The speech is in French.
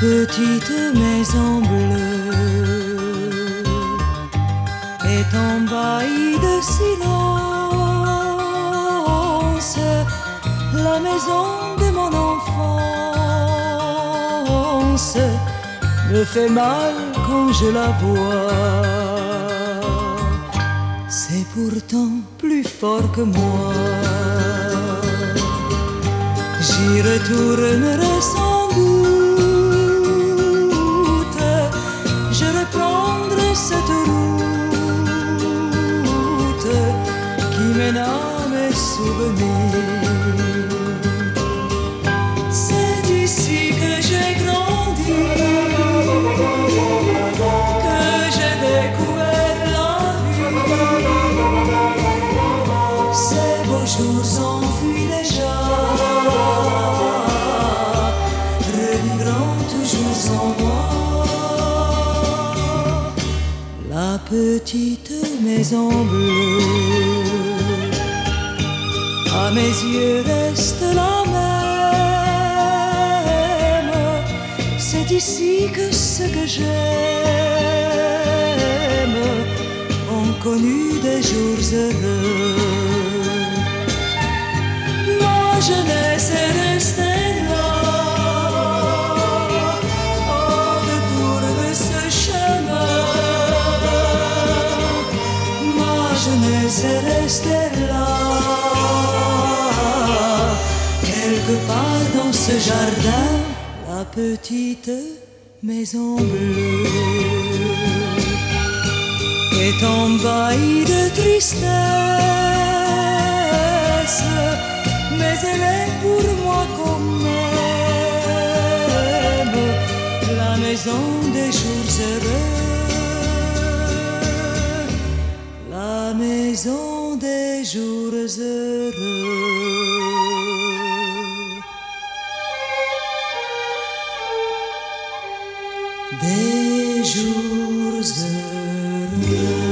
petite maison bleue est envahie de silence, la maison de mon enfance me fait mal quand je la vois. C'est pourtant plus fort que moi. J'y retournerai sans qui mène à mes souvenirs. C'est ici que j'ai grandi, que j'ai découvert à mes yeux reste la même. C'est ici que ce que j'aime ont connu des jours heureux. Ma jeunesse est restée là, au détour de ce chemin. Ma jeunesse est restée là, quelque part dans ce jardin, la petite maison bleue est envahie de tristesse, mais elle est pour moi comme même la maison des jours heureux, la maison des jours heureux. Des jours heureux.